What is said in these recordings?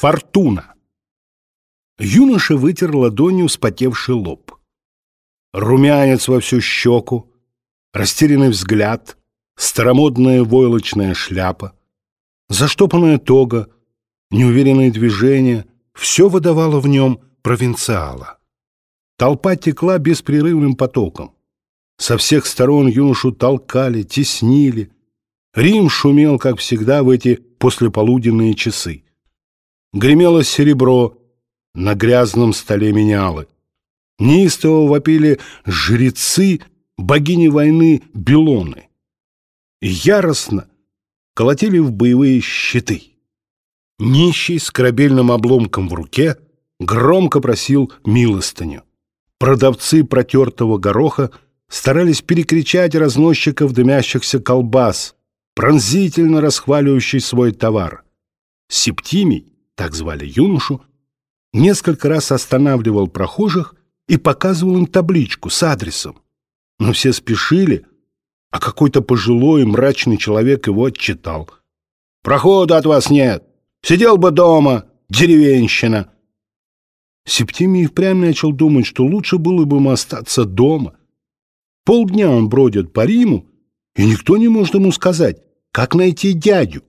Фортуна. Юноша вытер ладонью вспотевший лоб. Румянец во всю щеку, растерянный взгляд, старомодная войлочная шляпа, заштопанная тога, неуверенные движения — все выдавало в нем провинциала. Толпа текла беспрерывным потоком. Со всех сторон юношу толкали, теснили. Рим шумел, как всегда, в эти послеполуденные часы. Гремело серебро на грязном столе менялы. Неистово вопили жрецы богини войны Белоны. Яростно колотили в боевые щиты. Нищий с корабельным обломком в руке громко просил милостыню. Продавцы протертого гороха старались перекричать разносчиков дымящихся колбас, пронзительно расхваливающий свой товар. Септимий, так звали юношу, несколько раз останавливал прохожих и показывал им табличку с адресом. Но все спешили, а какой-то пожилой мрачный человек его отчитал. «Прохода от вас нет! Сидел бы дома, деревенщина!» Септимий впрямь начал думать, что лучше было бы ему остаться дома. Полдня он бродит по Риму, и никто не может ему сказать, как найти дядю.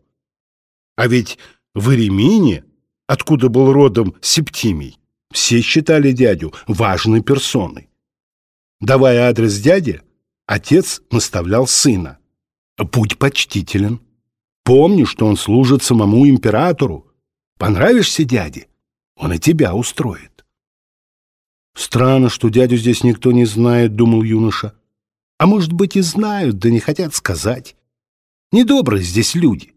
А ведь в Иремине, откуда был родом Септимий, все считали дядю важной персоной. Давая адрес дяде, отец наставлял сына. «Будь почтителен. Помни, что он служит самому императору. Понравишься дяде, он и тебя устроит». «Странно, что дядю здесь никто не знает», — думал юноша. «А может быть и знают, да не хотят сказать. Недобрые здесь люди.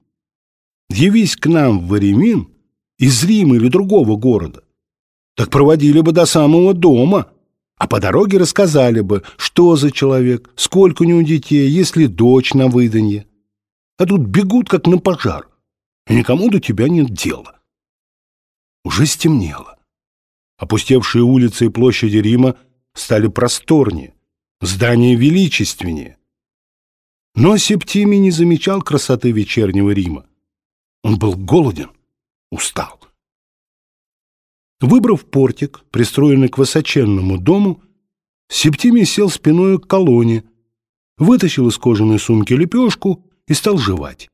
Явись к нам в Варемин из Рима или другого города, так проводили бы до самого дома, а по дороге рассказали бы, что за человек, сколько у него детей, есть ли дочь на выданье. А тут бегут, как на пожар, и никому до тебя нет дела». Уже стемнело. Опустевшие улицы и площади Рима стали просторнее, здания величественнее. Но Септимий не замечал красоты вечернего Рима. Он был голоден, устал. Выбрав портик, пристроенный к высоченному дому, Септимий сел спиной к колонне, вытащил из кожаной сумки лепешку и стал жевать.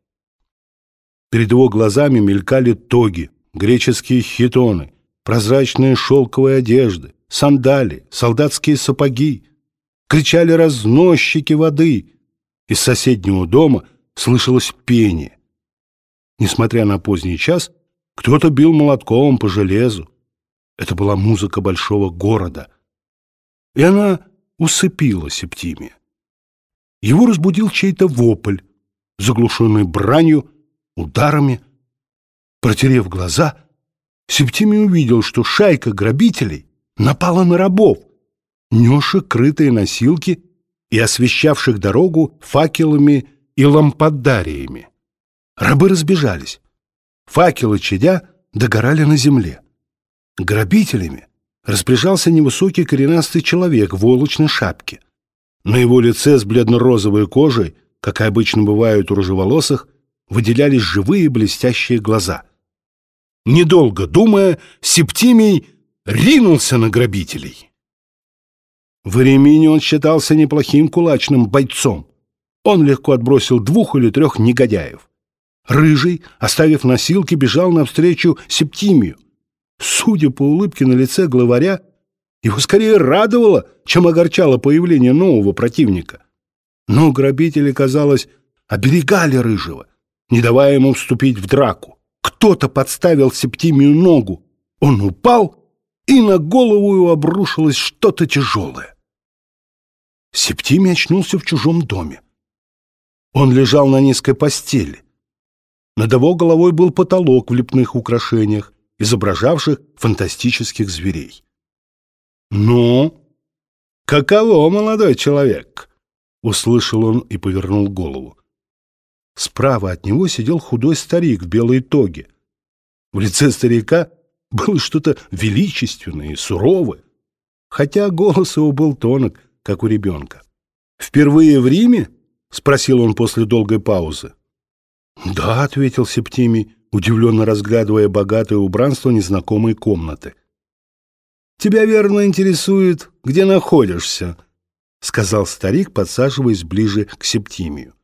Перед его глазами мелькали тоги, греческие хитоны — прозрачные шелковые одежды, сандали, солдатские сапоги. Кричали разносчики воды. Из соседнего дома слышалось пение. Несмотря на поздний час, кто-то бил молотком по железу. Это была музыка большого города. И она усыпила Септимия. Его разбудил чей-то вопль, заглушенный бранью, ударами. Протерев глаза — Септимий увидел, что шайка грабителей напала на рабов, несших крытые носилки и освещавших дорогу факелами и лампадариями. Рабы разбежались. Факелы чадя догорали на земле. Грабителями распоряжался невысокий коренастый человек в волочной шапке. На его лице с бледно-розовой кожей, как и обычно бывают у рыжеволосых, выделялись живые блестящие глаза — Недолго думая, Септимий ринулся на грабителей. В Ремине он считался неплохим кулачным бойцом. Он легко отбросил двух или трех негодяев. Рыжий, оставив носилки, бежал навстречу Септимию. Судя по улыбке на лице главаря, его скорее радовало, чем огорчало появление нового противника. Но грабители, казалось, оберегали Рыжего, не давая ему вступить в драку. Кто-то подставил Септимию ногу. Он упал, и на голову его обрушилось что-то тяжелое. Септимий очнулся в чужом доме. Он лежал на низкой постели. Над его головой был потолок в лепных украшениях, изображавших фантастических зверей. «Ну, каково, молодой человек?» — услышал он и повернул голову. Справа от него сидел худой старик в белой тоге. В лице старика было что-то величественное и суровое, хотя голос его был тонок, как у ребенка. «Впервые в Риме?» — спросил он после долгой паузы. «Да», — ответил Септимий, удивленно разглядывая богатое убранство незнакомой комнаты. «Тебя верно интересует, где находишься», — сказал старик, подсаживаясь ближе к Септимию.